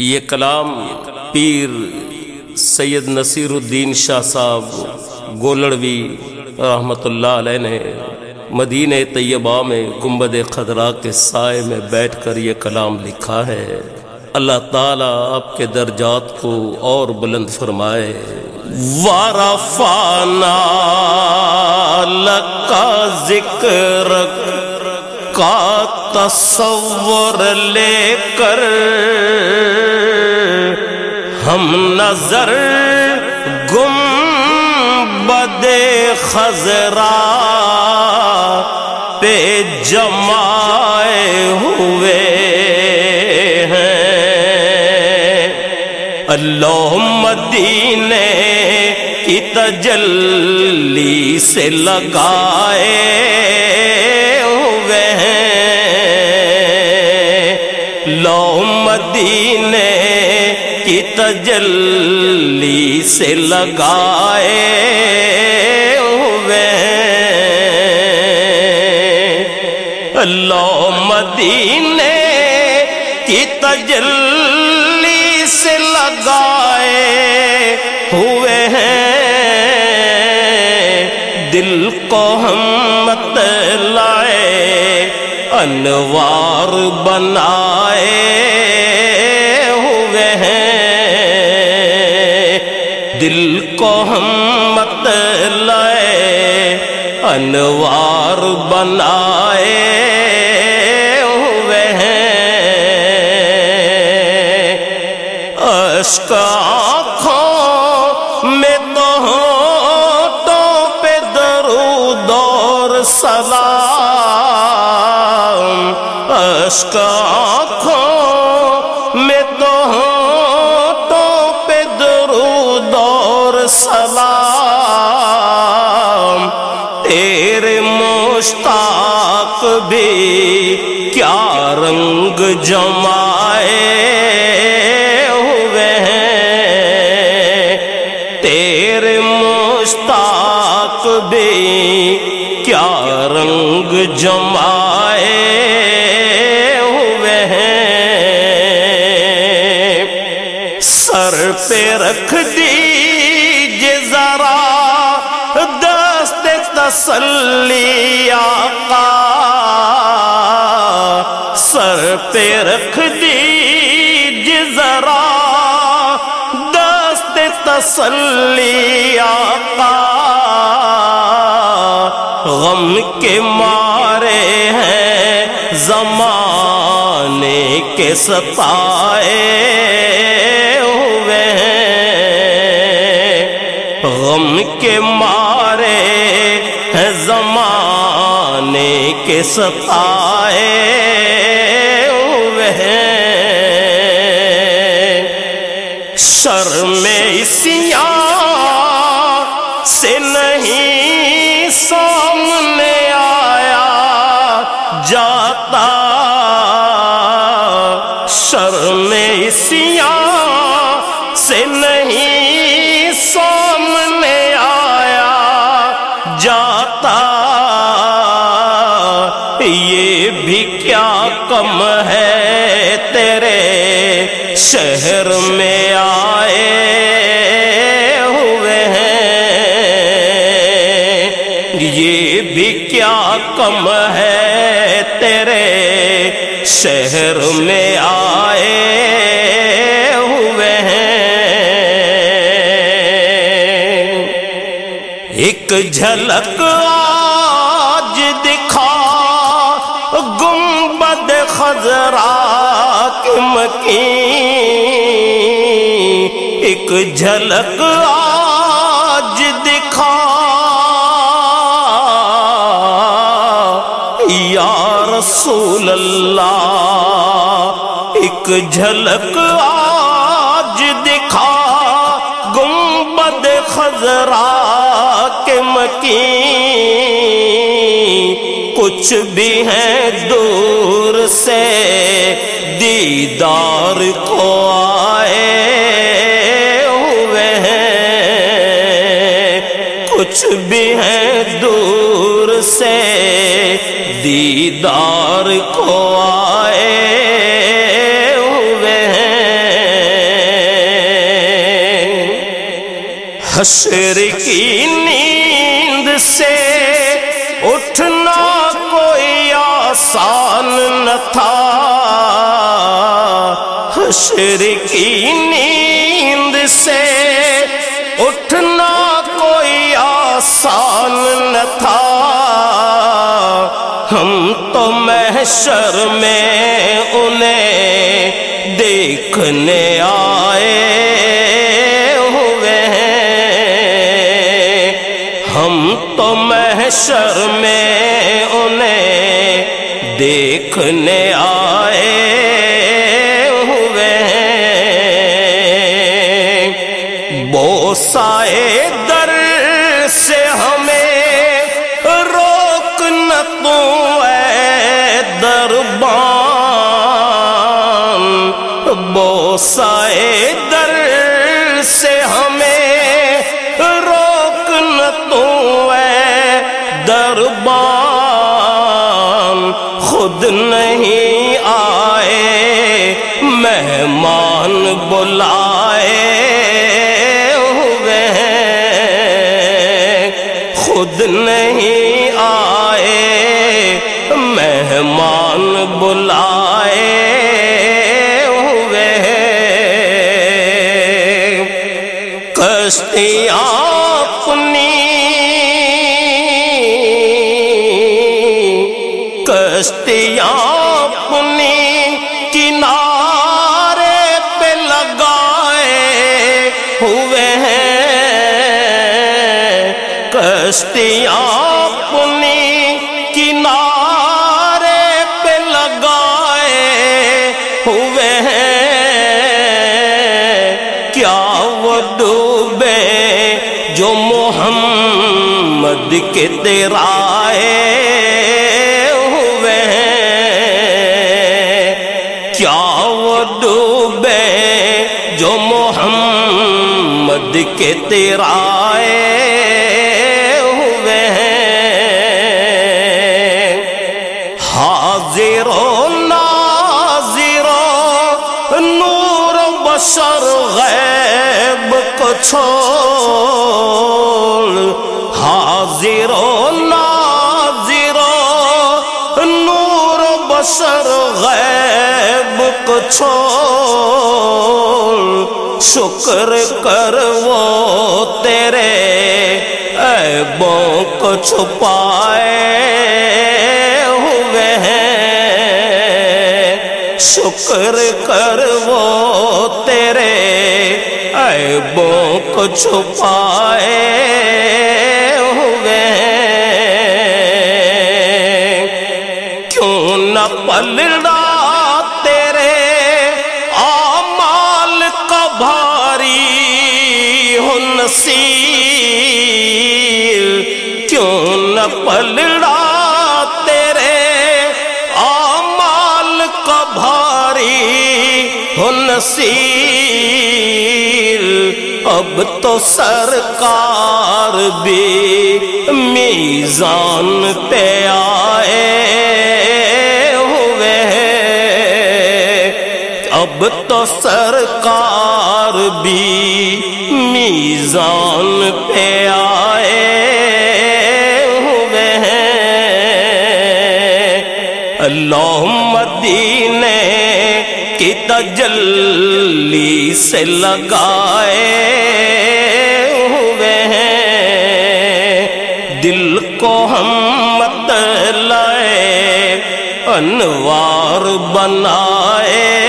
یہ کلام پیر سید نصیر الدین شاہ صاحب گولڑوی رحمۃ اللہ علیہ نے مدینہ طیبہ میں گنبد خدرہ کے سائے میں بیٹھ کر یہ کلام لکھا ہے۔ اللہ تعالیٰ آپ کے درجات کو اور بلند فرمائے۔ وارفانا لکا ذکر کا تصور لے کر ہم نظر گم بدے خزرا پہ جمائے ہوئے ہیں۔ اللہ مدینے کی تجلی سے لگائے ہوئے ہیں۔ لو مدینے کی تجلی سے لگائے ہوئے۔ اللہ مدینے کی تجلی سے لگائے ہوئے ہیں۔ دل کو ہم مت لائے۔ انوار بنائے ہوئے ہیں۔ دل کو ہم مت لائے، انوار بنائے ہوئے ہیں۔ اشک آنکھوں میں تو ہونٹوں پہ درود اور سلام اشک آنکھوں میں تو ہونٹوں پہ درود اور سلام۔ تیرے مشتاق بھی کیا رنگ جمائے ہوئے ہیں۔ تیرے مشتاق بھی کیا رنگ جمائے پہ رکھ دیجیے ذرا، دست تسلی آقا سر پہ رکھ دیجیے ذرا، دست تسلی آقا غم کے مارے ہیں زمانے کے ستائے غم کے مارے ہے زمانے کے ستائے۔ ہوئے ہیں شرم اسیاں کیا کم ہے تیرے شہر میں آئے ہوئے ہیں۔ یہ بھی کیا کم ہے تیرے شہر میں آئے ہوئے ہیں۔ ایک جھلک گنبد مکی ایک جھلک آج دکھا یا رسول اللہ ایک جھلک آج دکھا گنبد خزرا کے مکین کچھ بھی ہے دور سے دیدار کو آئے ہوئے ہیں۔ کچھ بھی ہے دور سے دیدار کو آئے ہوئے ہیں۔ حشر کی نیند سے اٹھنا آسان نہ تھا۔ حشر کی نیند سے اٹھنا کوئی آسان نہ تھا۔ ہم تو محشر میں انہیں دیکھنے آئے ہوئے ہم تو محشر میں دیکھنے آئے ہوئے بوسائے در سے ہمیں روک نہ تو اے دربان۔ بوسائے خود نہیں آئے مہمان بلائے ہوئے خود نہیں آئے مہمان بلائے ہوئے کشتیاں اپنی کشتیاں اپنی کنارے پہ لگائے ہوئے ہیں۔ کیا وہ ڈوبے جو محمد کے تیرائے جو محمد کے تیرائے حاضر و ناظر، نور بشر غیب کو چھوڑ۔ حاضر و ناظر، نور بشر غیب کو چھوڑ۔ شکر کر وہ تیرے عیبوں کو چھپائے۔ شکر کر وہ تیرے عیبوں کو چھپائے ہوئے۔ کیوں نہ پلڑا کیوں نہ پلڑا ہو نصیر اب تو سرکار بھی میزان پہ آئے ہوئے اب تو سرکار بھی میزان پہ آئے ہوئے ہیں۔ اللہ مدینے کی تجلی سے لگائے ہوئے ہیں۔ دل کو ہم مت لائے انوار بنائے۔